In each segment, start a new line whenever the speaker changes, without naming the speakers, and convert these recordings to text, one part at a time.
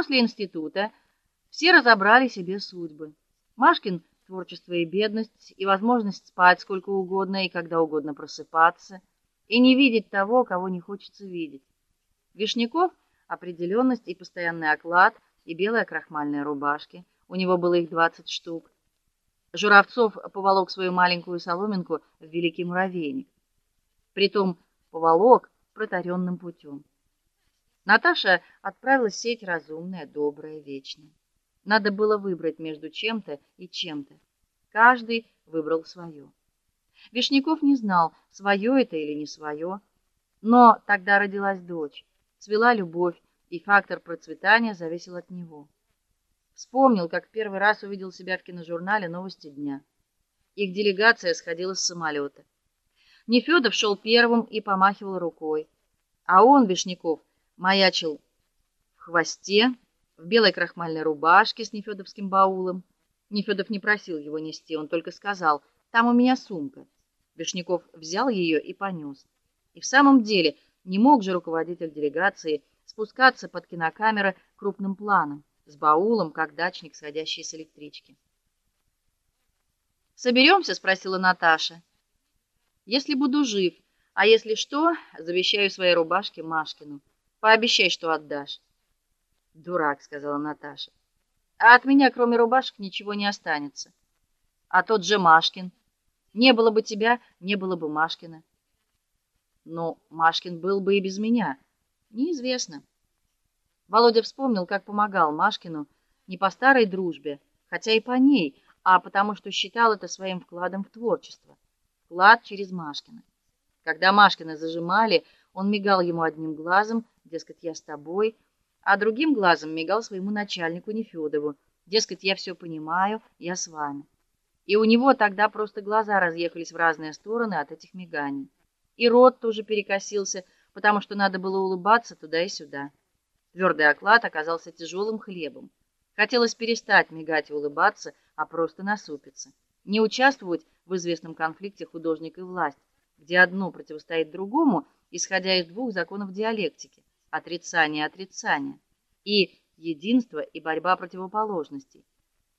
После института все разобрали себе судьбы. Машкин творчество и бедность, и возможность спать сколько угодно и когда угодно просыпаться, и не видеть того, кого не хочется видеть. Вишняков определенность и постоянный оклад, и белая крахмальная рубашки. У него было их двадцать штук. Журавцов поволок свою маленькую соломинку в великий муравейник. Притом поволок протаренным путем. Наташа отправилась сеть разумная, добрая, вечная. Надо было выбрать между чем-то и чем-то. Каждый выбрал свое. Вишняков не знал, свое это или не свое, но тогда родилась дочь, цвела любовь, и фактор процветания зависел от него. Вспомнил, как первый раз увидел себя в киножурнале Новости дня. Их делегация сходила с самолета. Нефёдов шел первым и помахивал рукой, а он Вишняков маячил в хвосте, в белой крахмальной рубашке с нефёдовским баулом. Нефёдов не просил его нести, он только сказал: "Там у меня сумка". Вишняков взял ее и понес. И в самом деле, не мог же руководитель делегации спускаться под кинокамеры крупным планом с баулом, как дачник, сходящий с электрички. Соберемся, спросила Наташа. Если буду жив, а если что, завещаю своей рубашке Машкину. Пообещай, что отдашь. Дурак, сказала Наташа. А от меня, кроме рубашек, ничего не останется. А тот же Машкин. Не было бы тебя, не было бы Машкина. Но Машкин был бы и без меня. Неизвестно. Володя вспомнил, как помогал Машкину не по старой дружбе, хотя и по ней, а потому что считал это своим вкладом в творчество. Вклад через Машкина. Когда Машкина зажимали, он мигал ему одним глазом, дескать, я с тобой, а другим глазом мигал своему начальнику Нефёдову, дескать, я все понимаю, я с вами. И у него тогда просто глаза разъехались в разные стороны от этих миганий. И рот тоже перекосился, потому что надо было улыбаться туда и сюда. Твердый оклад оказался тяжелым хлебом. Хотелось перестать мигать и улыбаться, а просто насупиться. Не участвовать в известном конфликте художник и власть, где одно противостоит другому, исходя из двух законов диалектики: отрицание и отрицание, и единство и борьба противоположностей.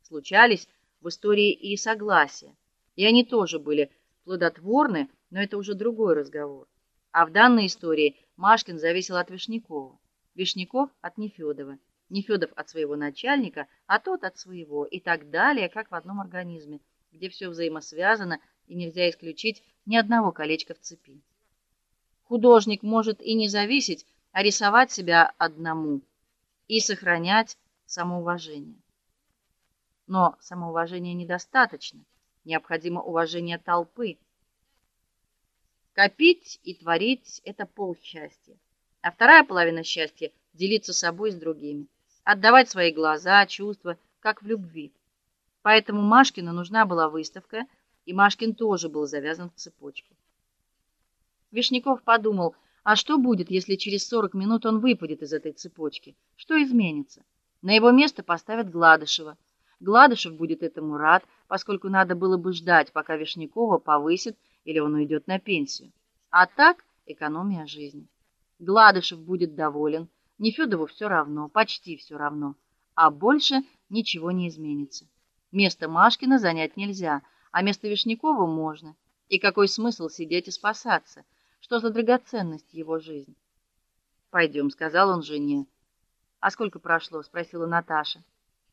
Случались в истории и согласия, и они тоже были плодотворны, но это уже другой разговор. А в данной истории Машкин зависел от Вишнякова. Вишняков от Нефёдова, Нефёдов от своего начальника, а тот от своего и так далее, как в одном организме, где все взаимосвязано и нельзя исключить ни одного колечка в цепи. Художник может и не зависеть, а рисовать себя одному и сохранять самоуважение. Но самоуважения недостаточно, необходимо уважение толпы. Копить и творить это полсчастья а вторая половина счастья делиться собой с другими, отдавать свои глаза, чувства, как в любви. Поэтому Машкину нужна была выставка, и Машкин тоже был завязан в цепочку. Вишняков подумал: а что будет, если через 40 минут он выпадет из этой цепочки? Что изменится? На его место поставят Гладышева. Гладышев будет этому рад, поскольку надо было бы ждать, пока Вишнякова повысят или он уйдет на пенсию. А так экономия жизни. Гладышев будет доволен, Нефёдову все равно, почти все равно, а больше ничего не изменится. Место Машкина занять нельзя, а место Вишнякова можно. И какой смысл сидеть и спасаться? Что за драгоценность его жизнь? «Пойдем», — сказал он жене. А сколько прошло, спросила Наташа.